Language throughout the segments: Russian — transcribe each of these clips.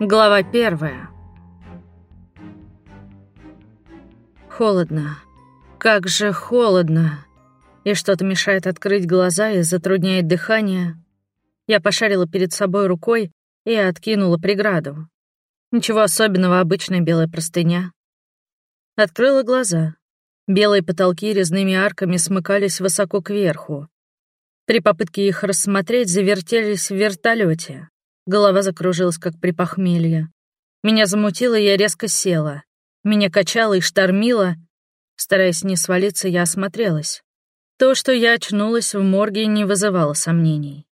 Глава первая. Холодно. Как же холодно. И что-то мешает открыть глаза и затрудняет дыхание. Я пошарила перед собой рукой и откинула преграду. Ничего особенного, обычная белая простыня. Открыла глаза. Белые потолки резными арками смыкались высоко кверху. При попытке их рассмотреть завертелись в вертолете. Голова закружилась, как при похмелье. Меня замутило, я резко села. Меня качало и штормило. Стараясь не свалиться, я осмотрелась. То, что я очнулась в морге, не вызывало сомнений.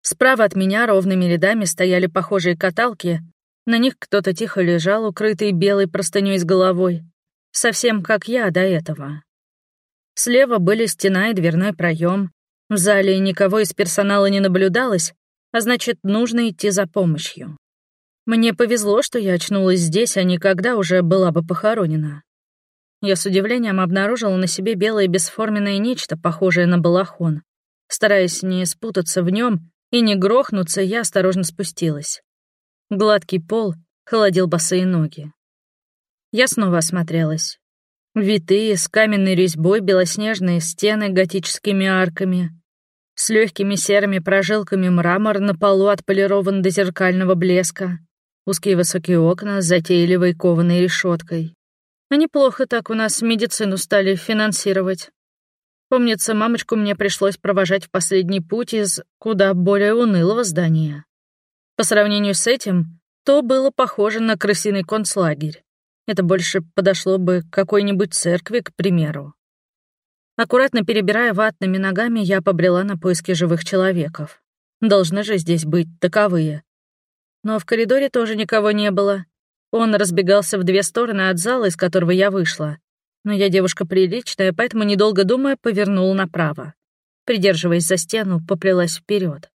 Справа от меня ровными рядами стояли похожие каталки. На них кто-то тихо лежал, укрытый белой простыней с головой. Совсем как я до этого. Слева были стена и дверной проем. В зале никого из персонала не наблюдалось, а значит, нужно идти за помощью. Мне повезло, что я очнулась здесь, а не когда уже была бы похоронена. Я с удивлением обнаружила на себе белое бесформенное нечто, похожее на балахон. Стараясь не спутаться в нем и не грохнуться, я осторожно спустилась. Гладкий пол холодил босые ноги. Я снова осмотрелась. Витые, с каменной резьбой, белоснежные стены готическими арками, с легкими серыми прожилками мрамор на полу отполирован до зеркального блеска, узкие высокие окна с затейливой кованой решеткой. А неплохо так у нас медицину стали финансировать. Помнится, мамочку мне пришлось провожать в последний путь из куда более унылого здания. По сравнению с этим, то было похоже на крысиный концлагерь. Это больше подошло бы к какой-нибудь церкви, к примеру. Аккуратно перебирая ватными ногами, я побрела на поиски живых человеков. Должны же здесь быть таковые. Но в коридоре тоже никого не было. Он разбегался в две стороны от зала, из которого я вышла. Но я девушка приличная, поэтому, недолго думая, повернула направо. Придерживаясь за стену, поплелась вперед.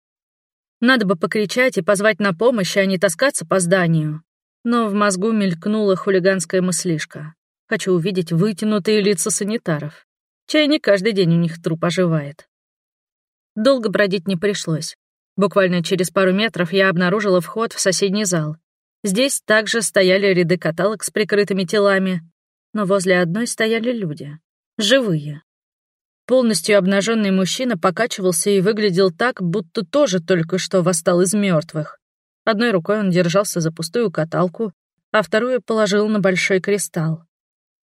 Надо бы покричать и позвать на помощь, а не таскаться по зданию. Но в мозгу мелькнула хулиганская мыслишка. Хочу увидеть вытянутые лица санитаров. Чай не каждый день у них труп оживает. Долго бродить не пришлось. Буквально через пару метров я обнаружила вход в соседний зал. Здесь также стояли ряды каталог с прикрытыми телами, но возле одной стояли люди. Живые. Полностью обнаженный мужчина покачивался и выглядел так, будто тоже только что восстал из мертвых. Одной рукой он держался за пустую каталку, а вторую положил на большой кристалл.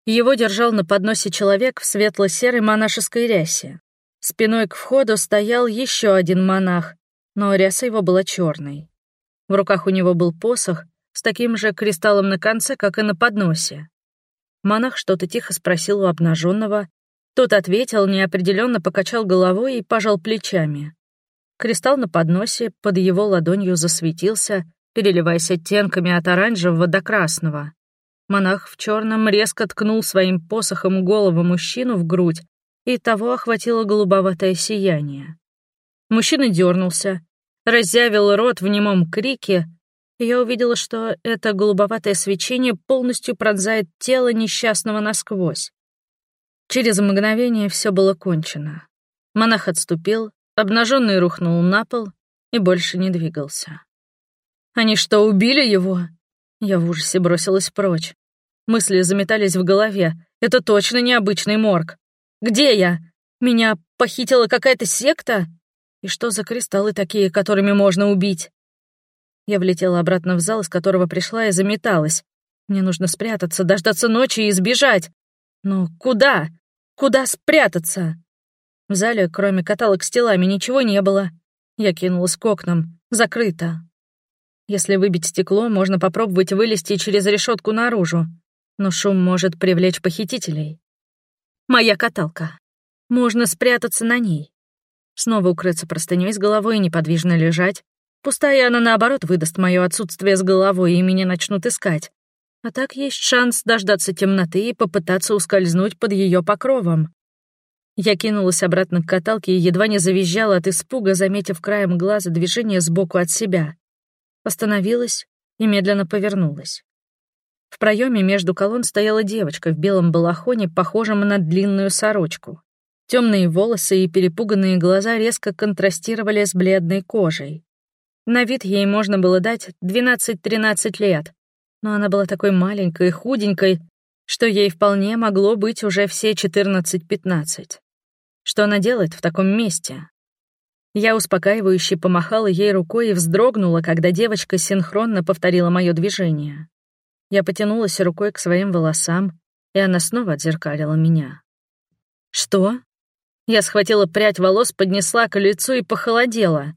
Его держал на подносе человек в светло-серой монашеской рясе. Спиной к входу стоял еще один монах, но ряса его была черной. В руках у него был посох с таким же кристаллом на конце, как и на подносе. Монах что-то тихо спросил у обнаженного. Тот ответил, неопределенно покачал головой и пожал плечами. Кристалл на подносе под его ладонью засветился, переливаясь оттенками от оранжевого до красного. Монах в черном резко ткнул своим посохом голову мужчину в грудь, и того охватило голубоватое сияние. Мужчина дернулся, разъявил рот в немом крике, и я увидела, что это голубоватое свечение полностью пронзает тело несчастного насквозь. Через мгновение все было кончено. Монах отступил, обнаженный рухнул на пол и больше не двигался. «Они что, убили его?» Я в ужасе бросилась прочь. Мысли заметались в голове. Это точно необычный морг. Где я? Меня похитила какая-то секта? И что за кристаллы такие, которыми можно убить? Я влетела обратно в зал, из которого пришла и заметалась. Мне нужно спрятаться, дождаться ночи и сбежать. Но куда? Куда спрятаться? В зале, кроме каталог с телами, ничего не было. Я кинулась к окнам. Закрыто. Если выбить стекло, можно попробовать вылезти через решетку наружу. Но шум может привлечь похитителей. Моя каталка. Можно спрятаться на ней. Снова укрыться простыней с головой и неподвижно лежать. Пустая она, наоборот, выдаст мое отсутствие с головой, и меня начнут искать. А так есть шанс дождаться темноты и попытаться ускользнуть под ее покровом. Я кинулась обратно к каталке и едва не завизжала от испуга, заметив краем глаза движение сбоку от себя остановилась и медленно повернулась. В проеме между колонн стояла девочка в белом балахоне, похожем на длинную сорочку. Темные волосы и перепуганные глаза резко контрастировали с бледной кожей. На вид ей можно было дать 12-13 лет, но она была такой маленькой и худенькой, что ей вполне могло быть уже все 14-15. Что она делает в таком месте? Я успокаивающе помахала ей рукой и вздрогнула, когда девочка синхронно повторила мое движение. Я потянулась рукой к своим волосам, и она снова отзеркалила меня. «Что?» Я схватила прядь волос, поднесла к лицу и похолодела.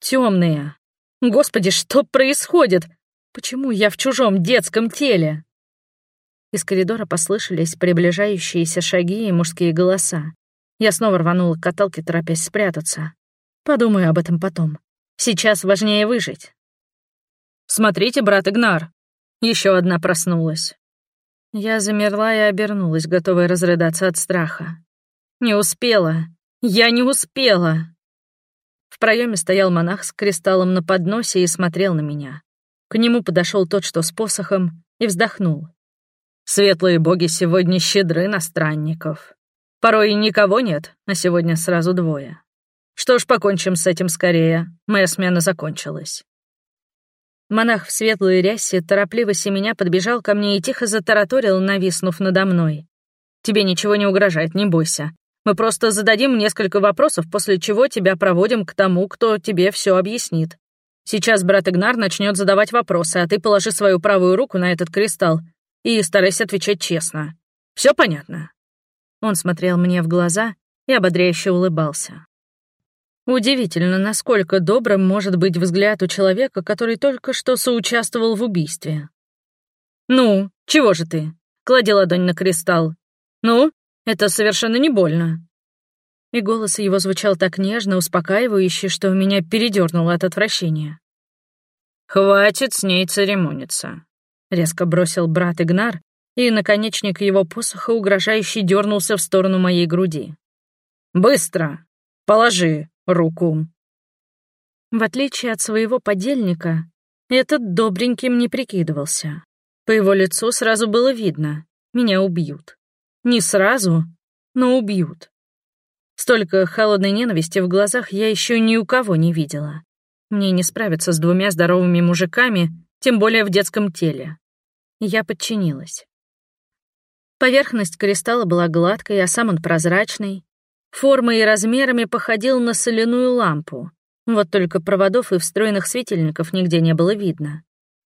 Темные. Господи, что происходит? Почему я в чужом детском теле? Из коридора послышались приближающиеся шаги и мужские голоса. Я снова рванула к каталке, торопясь спрятаться. Подумаю об этом потом. Сейчас важнее выжить. «Смотрите, брат Игнар!» Еще одна проснулась. Я замерла и обернулась, готовая разрыдаться от страха. Не успела. Я не успела. В проеме стоял монах с кристаллом на подносе и смотрел на меня. К нему подошел тот, что с посохом, и вздохнул. «Светлые боги сегодня щедры на странников. Порой и никого нет, а сегодня сразу двое. Что ж, покончим с этим скорее. Моя смена закончилась. Монах в светлой рясе торопливо семеня подбежал ко мне и тихо затараторил, нависнув надо мной. «Тебе ничего не угрожает, не бойся. Мы просто зададим несколько вопросов, после чего тебя проводим к тому, кто тебе все объяснит. Сейчас брат Игнар начнет задавать вопросы, а ты положи свою правую руку на этот кристалл и старайся отвечать честно. Все понятно?» Он смотрел мне в глаза и ободряюще улыбался. Удивительно, насколько добрым может быть взгляд у человека, который только что соучаствовал в убийстве. «Ну, чего же ты?» — клади ладонь на кристалл. «Ну, это совершенно не больно». И голос его звучал так нежно, успокаивающе, что меня передернуло от отвращения. «Хватит с ней церемониться», — резко бросил брат Игнар, и наконечник его посоха угрожающе дернулся в сторону моей груди. «Быстро! Положи!» Руку. В отличие от своего подельника, этот добреньким не прикидывался. По его лицу сразу было видно — меня убьют. Не сразу, но убьют. Столько холодной ненависти в глазах я еще ни у кого не видела. Мне не справиться с двумя здоровыми мужиками, тем более в детском теле. Я подчинилась. Поверхность кристалла была гладкой, а сам он прозрачный, Формой и размерами походил на соляную лампу. Вот только проводов и встроенных светильников нигде не было видно.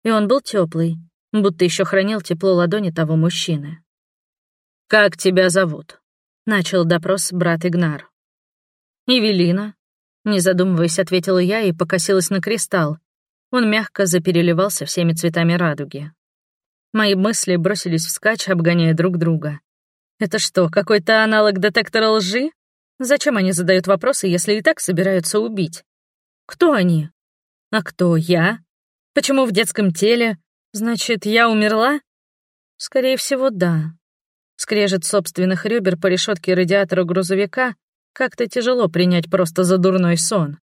И он был теплый, будто еще хранил тепло ладони того мужчины. «Как тебя зовут?» — начал допрос брат Игнар. «Евелина», — не задумываясь, ответила я и покосилась на кристалл. Он мягко запереливался всеми цветами радуги. Мои мысли бросились вскачь, обгоняя друг друга. «Это что, какой-то аналог детектора лжи?» Зачем они задают вопросы, если и так собираются убить? Кто они? А кто я? Почему в детском теле? Значит, я умерла? Скорее всего, да. Скрежет собственных ребер по решетке радиатора грузовика как-то тяжело принять просто за дурной сон.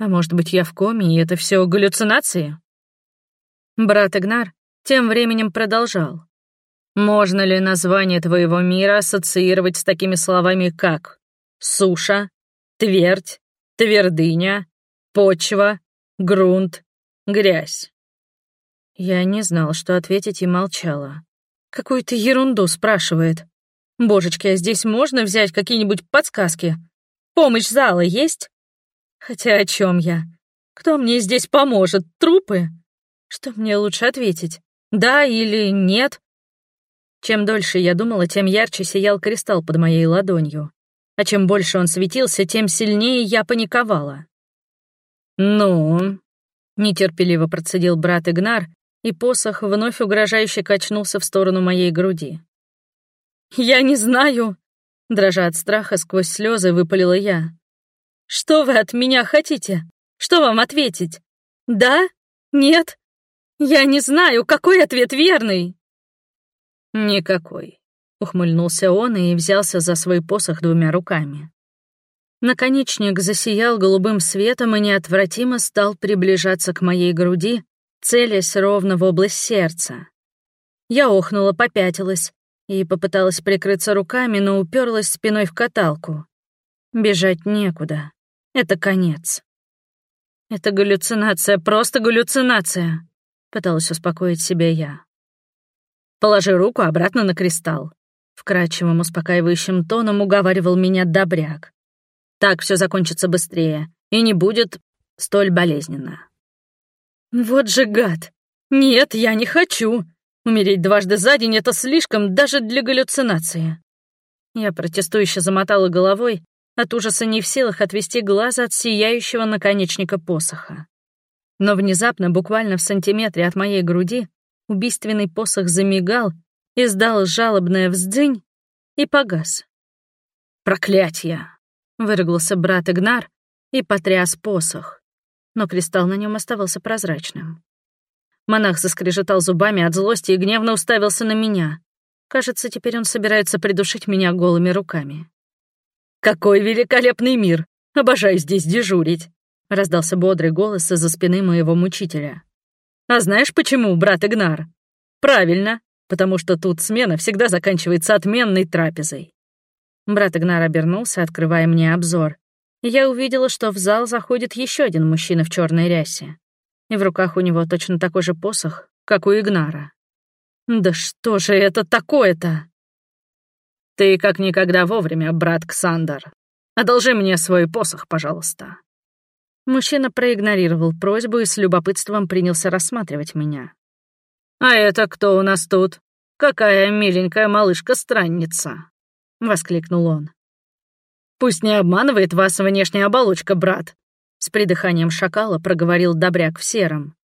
А может быть, я в коме, и это все галлюцинации? Брат Игнар тем временем продолжал. Можно ли название твоего мира ассоциировать с такими словами, как суша, твердь, твердыня, почва, грунт, грязь. Я не знал, что ответить, и молчала. Какую-то ерунду спрашивает. Божечки, а здесь можно взять какие-нибудь подсказки? Помощь зала есть? Хотя о чем я? Кто мне здесь поможет? Трупы? Что мне лучше ответить? Да или нет? Чем дольше я думала, тем ярче сиял кристалл под моей ладонью а чем больше он светился, тем сильнее я паниковала. «Ну?» — нетерпеливо процедил брат Игнар, и посох вновь угрожающе качнулся в сторону моей груди. «Я не знаю!» — дрожа от страха сквозь слезы выпалила я. «Что вы от меня хотите? Что вам ответить? Да? Нет? Я не знаю, какой ответ верный?» «Никакой», Ухмыльнулся он и взялся за свой посох двумя руками. Наконечник засиял голубым светом и неотвратимо стал приближаться к моей груди, целясь ровно в область сердца. Я охнула, попятилась и попыталась прикрыться руками, но уперлась спиной в каталку. Бежать некуда. Это конец. Это галлюцинация, просто галлюцинация. Пыталась успокоить себя я. Положи руку обратно на кристалл. Вкрадчивым, успокаивающим тоном уговаривал меня добряк. Так все закончится быстрее и не будет столь болезненно. Вот же гад! Нет, я не хочу. Умереть дважды за день — это слишком даже для галлюцинации. Я протестующе замотала головой, от ужаса не в силах отвести глаза от сияющего наконечника посоха. Но внезапно, буквально в сантиметре от моей груди, убийственный посох замигал, издал жалобное вздынь и погас. «Проклятье!» — выругался брат Игнар и потряс посох. Но кристалл на нем оставался прозрачным. Монах заскрежетал зубами от злости и гневно уставился на меня. Кажется, теперь он собирается придушить меня голыми руками. «Какой великолепный мир! Обожаю здесь дежурить!» — раздался бодрый голос из-за спины моего мучителя. «А знаешь почему, брат Игнар?» «Правильно, потому что тут смена всегда заканчивается отменной трапезой». Брат Игнар обернулся, открывая мне обзор. Я увидела, что в зал заходит еще один мужчина в черной рясе. И в руках у него точно такой же посох, как у Игнара. «Да что же это такое-то?» «Ты как никогда вовремя, брат Ксандр. Одолжи мне свой посох, пожалуйста». Мужчина проигнорировал просьбу и с любопытством принялся рассматривать меня. «А это кто у нас тут? Какая миленькая малышка-странница!» — воскликнул он. «Пусть не обманывает вас внешняя оболочка, брат», — с придыханием шакала проговорил добряк в сером.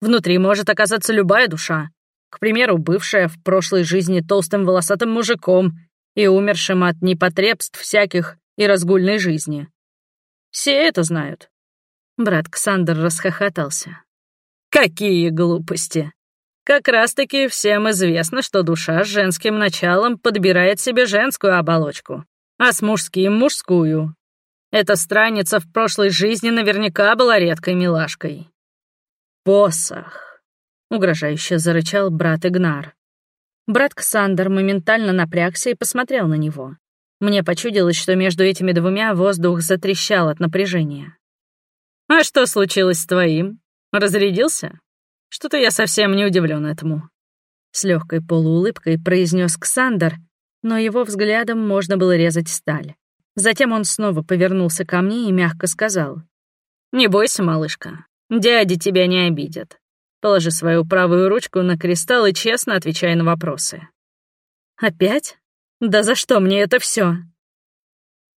«Внутри может оказаться любая душа. К примеру, бывшая в прошлой жизни толстым волосатым мужиком и умершим от непотребств всяких и разгульной жизни. Все это знают». Брат Ксандр расхохотался. «Какие глупости! Как раз-таки всем известно, что душа с женским началом подбирает себе женскую оболочку, а с мужским — мужскую. Эта страница в прошлой жизни наверняка была редкой милашкой. «Посох!» — угрожающе зарычал брат Игнар. Брат Ксандр моментально напрягся и посмотрел на него. Мне почудилось, что между этими двумя воздух затрещал от напряжения. «А что случилось с твоим? Разрядился? Что-то я совсем не удивлен этому». С легкой полуулыбкой произнес Ксандр, но его взглядом можно было резать сталь. Затем он снова повернулся ко мне и мягко сказал. «Не бойся, малышка, дяди тебя не обидят. Положи свою правую ручку на кристалл и честно отвечай на вопросы». «Опять? Да за что мне это все?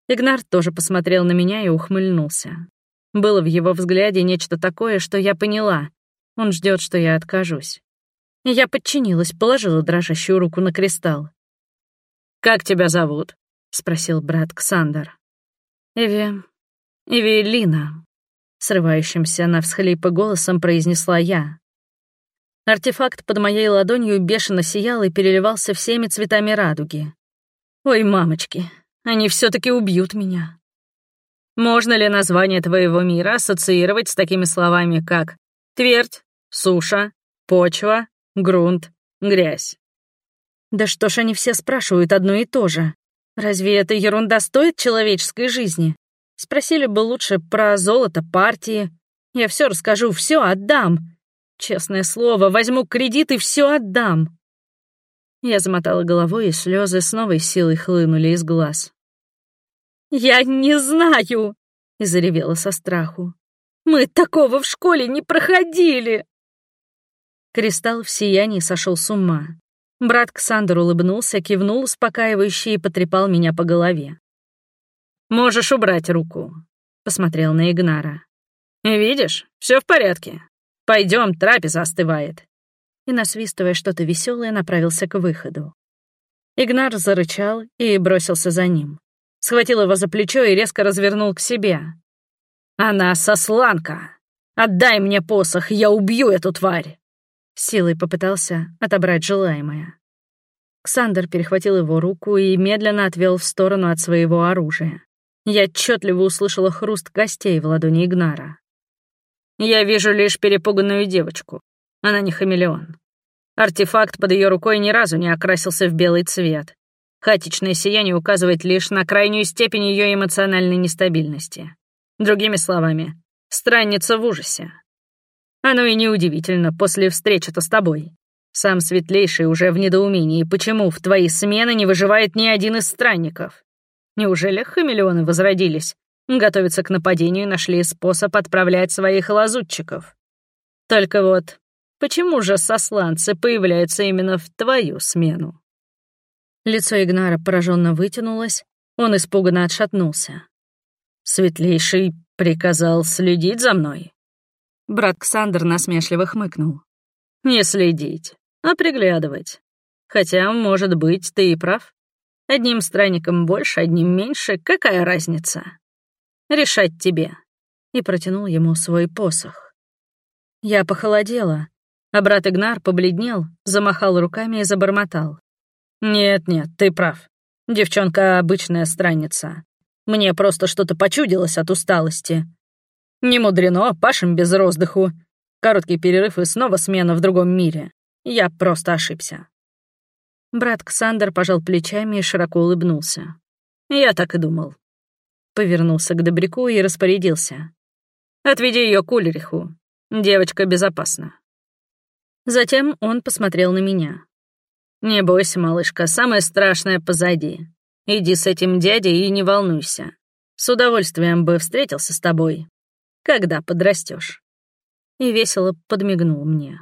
Игнар тоже посмотрел на меня и ухмыльнулся. Было в его взгляде нечто такое, что я поняла. Он ждет, что я откажусь. Я подчинилась, положила дрожащую руку на кристалл. «Как тебя зовут?» — спросил брат Ксандер. «Эви... Эвелина», — срывающимся на всхлипы голосом произнесла я. Артефакт под моей ладонью бешено сиял и переливался всеми цветами радуги. Ой, мамочки, они все таки убьют меня. Можно ли название твоего мира ассоциировать с такими словами, как твердь, суша, почва, грунт, грязь? Да что ж они все спрашивают одно и то же? Разве эта ерунда стоит человеческой жизни? Спросили бы лучше про золото партии. Я все расскажу, все отдам. Честное слово, возьму кредит и все отдам. Я замотала головой, и слезы с новой силой хлынули из глаз. «Я не знаю!» — и заревела со страху. «Мы такого в школе не проходили!» Кристалл в сиянии сошел с ума. Брат Ксандр улыбнулся, кивнул успокаивающе и потрепал меня по голове. «Можешь убрать руку», — посмотрел на Игнара. «Видишь, все в порядке. Пойдем, трапеза остывает». И, насвистывая что-то веселое, направился к выходу. Игнар зарычал и бросился за ним. Схватил его за плечо и резко развернул к себе. «Она сосланка! Отдай мне посох, я убью эту тварь!» Силой попытался отобрать желаемое. Ксандер перехватил его руку и медленно отвел в сторону от своего оружия. Я отчетливо услышала хруст костей в ладони Игнара. Я вижу лишь перепуганную девочку. Она не хамелеон. Артефакт под ее рукой ни разу не окрасился в белый цвет. Хаотичное сияние указывает лишь на крайнюю степень ее эмоциональной нестабильности. Другими словами, Странница в ужасе. Оно и неудивительно после встречи-то с тобой. Сам Светлейший уже в недоумении, почему в твои смены не выживает ни один из странников. Неужели хамелеоны возродились? Готовятся к нападению и нашли способ отправлять своих лазутчиков. Только вот, почему же сосланцы появляются именно в твою смену? Лицо Игнара пораженно вытянулось, он испуганно отшатнулся. «Светлейший приказал следить за мной?» Брат Ксандр насмешливо хмыкнул. «Не следить, а приглядывать. Хотя, может быть, ты и прав. Одним странником больше, одним меньше, какая разница? Решать тебе». И протянул ему свой посох. Я похолодела, а брат Игнар побледнел, замахал руками и забормотал. «Нет-нет, ты прав. Девчонка обычная странница. Мне просто что-то почудилось от усталости. Не мудрено, пашем без роздыху. Короткий перерыв и снова смена в другом мире. Я просто ошибся. Брат Ксандр пожал плечами и широко улыбнулся. Я так и думал. Повернулся к Добряку и распорядился. «Отведи ее к Ульриху. Девочка безопасна». Затем он посмотрел на меня. «Не бойся, малышка, самое страшное позади. Иди с этим дядей и не волнуйся. С удовольствием бы встретился с тобой, когда подрастешь. И весело подмигнул мне.